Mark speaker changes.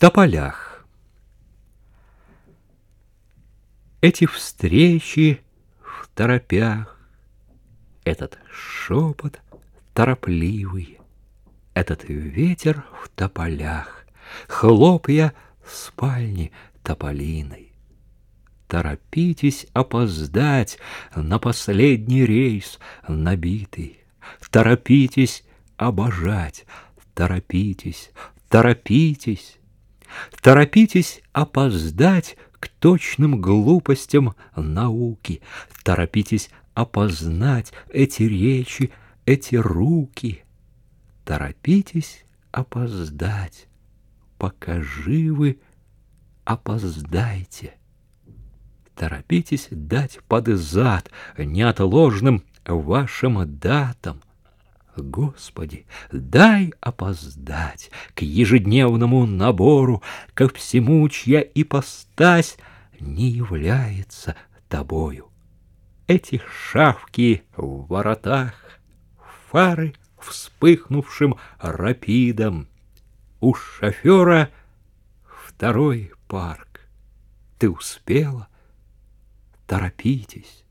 Speaker 1: тополях. Эти встречи в торопях, Этот шепот торопливый, Этот ветер в тополях, Хлопья спальни тополиной. Торопитесь опоздать на последний рейс набитый. Торопитесь обожать, торопитесь, торопитесь. Торопитесь опоздать к точным глупостям науки. Торопитесь опознать эти речи, эти руки. Торопитесь опоздать, пока живы, опоздайте. Торопитесь дать под зад неотложным вашим датам. Господи, дай опоздать к ежедневному набору, ко всему, чья ипостась не является тобою. Эти шавки в воротах, фары вспыхнувшим рапидом, у шофера второй парк. Ты успела? Торопитесь.